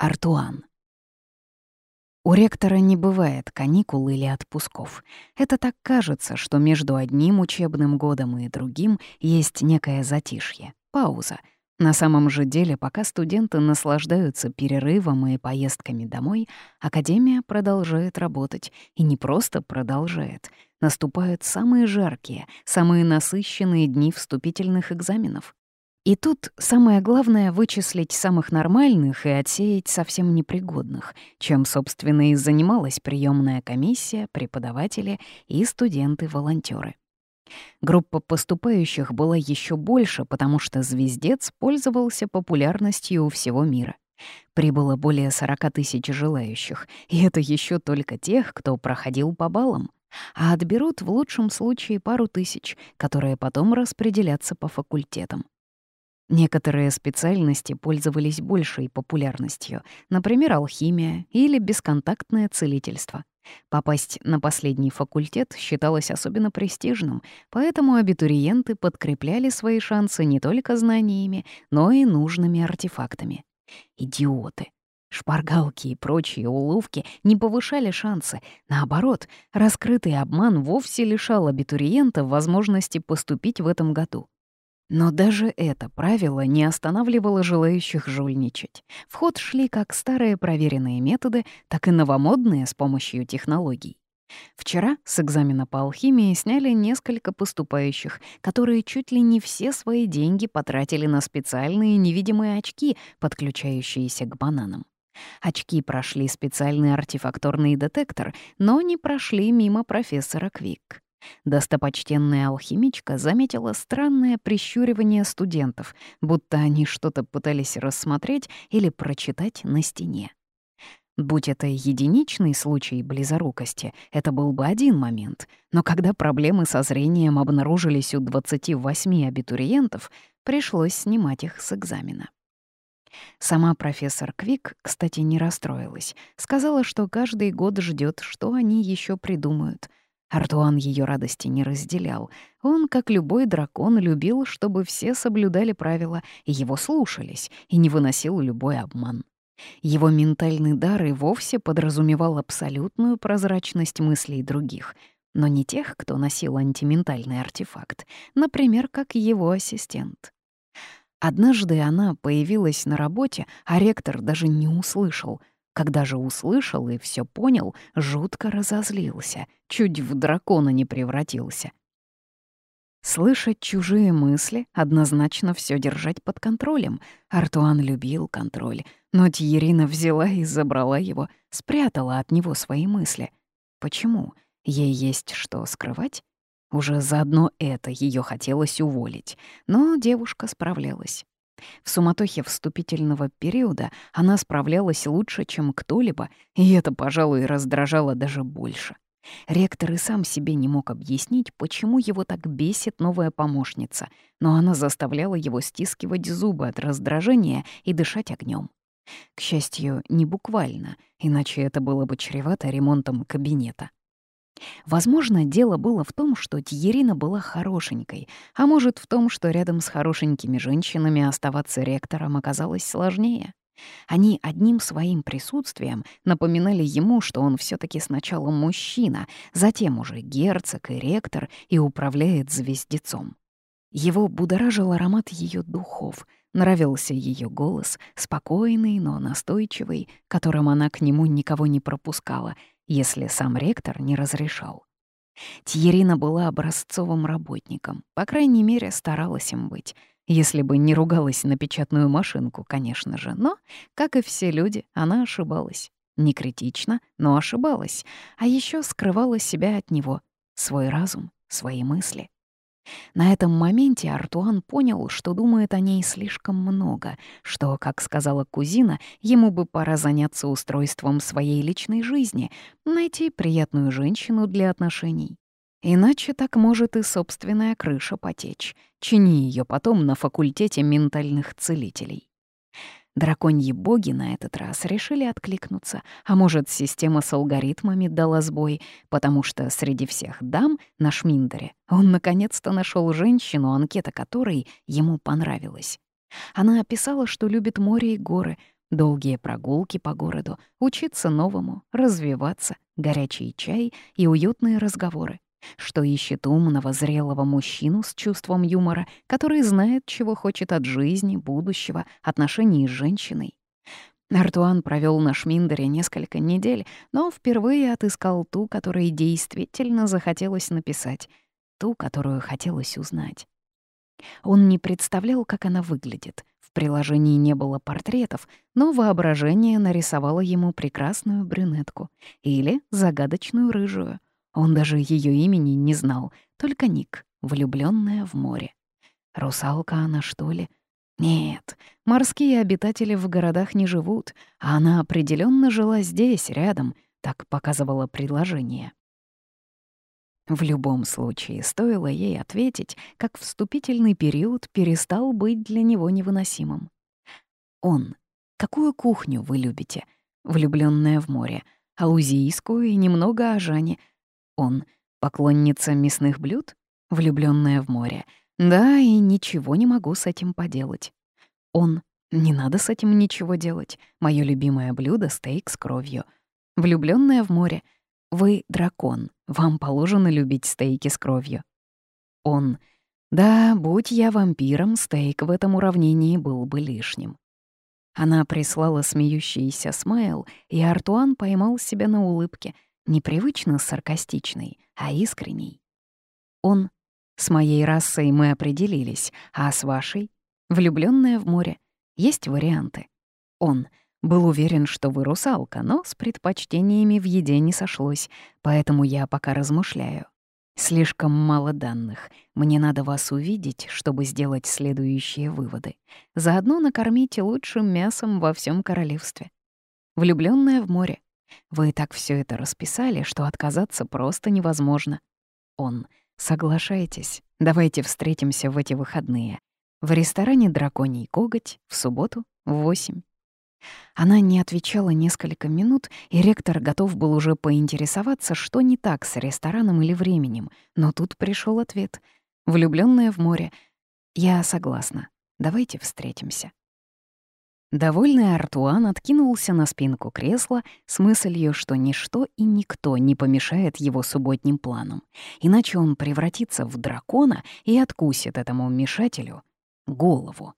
Артуан. У ректора не бывает каникул или отпусков. Это так кажется, что между одним учебным годом и другим есть некое затишье, пауза. На самом же деле, пока студенты наслаждаются перерывом и поездками домой, Академия продолжает работать. И не просто продолжает. Наступают самые жаркие, самые насыщенные дни вступительных экзаменов. И тут самое главное — вычислить самых нормальных и отсеять совсем непригодных, чем, собственно, и занималась приемная комиссия, преподаватели и студенты-волонтеры. Группа поступающих была еще больше, потому что «Звездец» пользовался популярностью у всего мира. Прибыло более 40 тысяч желающих, и это еще только тех, кто проходил по баллам. А отберут в лучшем случае пару тысяч, которые потом распределятся по факультетам. Некоторые специальности пользовались большей популярностью, например, алхимия или бесконтактное целительство. Попасть на последний факультет считалось особенно престижным, поэтому абитуриенты подкрепляли свои шансы не только знаниями, но и нужными артефактами. Идиоты. Шпаргалки и прочие уловки не повышали шансы. Наоборот, раскрытый обман вовсе лишал абитуриента возможности поступить в этом году. Но даже это правило не останавливало желающих жульничать. В ход шли как старые проверенные методы, так и новомодные с помощью технологий. Вчера с экзамена по алхимии сняли несколько поступающих, которые чуть ли не все свои деньги потратили на специальные невидимые очки, подключающиеся к бананам. Очки прошли специальный артефакторный детектор, но не прошли мимо профессора Квик. Достопочтенная алхимичка заметила странное прищуривание студентов, будто они что-то пытались рассмотреть или прочитать на стене. Будь это единичный случай близорукости, это был бы один момент, но когда проблемы со зрением обнаружились у 28 абитуриентов, пришлось снимать их с экзамена. Сама профессор Квик, кстати, не расстроилась. Сказала, что каждый год ждет, что они еще придумают. Артуан ее радости не разделял. Он, как любой дракон, любил, чтобы все соблюдали правила и его слушались, и не выносил любой обман. Его ментальный дар и вовсе подразумевал абсолютную прозрачность мыслей других, но не тех, кто носил антиментальный артефакт, например, как его ассистент. Однажды она появилась на работе, а ректор даже не услышал — когда же услышал и все понял, жутко разозлился, чуть в дракона не превратился. Слышать чужие мысли, однозначно все держать под контролем. Артуан любил контроль, но Тьерина взяла и забрала его, спрятала от него свои мысли. Почему? Ей есть что скрывать? Уже заодно это ее хотелось уволить, но девушка справлялась. В суматохе вступительного периода она справлялась лучше, чем кто-либо, и это, пожалуй, раздражало даже больше. Ректор и сам себе не мог объяснить, почему его так бесит новая помощница, но она заставляла его стискивать зубы от раздражения и дышать огнем. К счастью, не буквально, иначе это было бы чревато ремонтом кабинета. Возможно, дело было в том, что Тьерина была хорошенькой, а может в том, что рядом с хорошенькими женщинами оставаться ректором оказалось сложнее. Они одним своим присутствием напоминали ему, что он все таки сначала мужчина, затем уже герцог и ректор и управляет звездецом. Его будоражил аромат ее духов, нравился ее голос, спокойный, но настойчивый, которым она к нему никого не пропускала — если сам ректор не разрешал. Тьерина была образцовым работником, по крайней мере, старалась им быть, если бы не ругалась на печатную машинку, конечно же, но, как и все люди, она ошибалась. Не критично, но ошибалась, а еще скрывала себя от него, свой разум, свои мысли. На этом моменте Артуан понял, что думает о ней слишком много, что, как сказала кузина, ему бы пора заняться устройством своей личной жизни, найти приятную женщину для отношений. Иначе так может и собственная крыша потечь. Чини ее потом на факультете ментальных целителей. Драконьи боги на этот раз решили откликнуться, а может, система с алгоритмами дала сбой, потому что среди всех дам на Шминдере он наконец-то нашел женщину, анкета которой ему понравилась. Она описала, что любит море и горы, Долгие прогулки по городу, учиться новому, развиваться, горячий чай и уютные разговоры. Что ищет умного, зрелого мужчину с чувством юмора, который знает, чего хочет от жизни, будущего, отношений с женщиной. Артуан провел на Шминдере несколько недель, но впервые отыскал ту, которой действительно захотелось написать, ту, которую хотелось узнать. Он не представлял, как она выглядит. В приложении не было портретов, но воображение нарисовало ему прекрасную брюнетку или загадочную рыжую. Он даже ее имени не знал, только ник, влюбленная в море. Русалка она, что ли? Нет, морские обитатели в городах не живут, а она определенно жила здесь, рядом, так показывало предложение. В любом случае, стоило ей ответить, как вступительный период перестал быть для него невыносимым. Он. Какую кухню вы любите? Влюбленная в море. Аузийскую и немного о Жане. Он. Поклонница мясных блюд? Влюбленная в море. Да, и ничего не могу с этим поделать. Он. Не надо с этим ничего делать. Моё любимое блюдо — стейк с кровью. Влюбленная в море. Вы дракон. Вам положено любить стейки с кровью. Он. Да, будь я вампиром, стейк в этом уравнении был бы лишним. Она прислала смеющийся смайл, и Артуан поймал себя на улыбке, непривычно саркастичной, а искренней. Он с моей расой мы определились, а с вашей? Влюбленная в море. Есть варианты. Он был уверен, что вы русалка, но с предпочтениями в еде не сошлось, поэтому я пока размышляю. Слишком мало данных. Мне надо вас увидеть, чтобы сделать следующие выводы. Заодно накормите лучшим мясом во всем королевстве. Влюбленная в море. Вы так все это расписали, что отказаться просто невозможно. Он. Соглашайтесь, давайте встретимся в эти выходные. В ресторане «Драконий коготь» в субботу в восемь. Она не отвечала несколько минут, и ректор готов был уже поинтересоваться, что не так с рестораном или временем, но тут пришел ответ. Влюбленная в море. «Я согласна. Давайте встретимся». Довольный Артуан откинулся на спинку кресла с мыслью, что ничто и никто не помешает его субботним планам, иначе он превратится в дракона и откусит этому мешателю голову.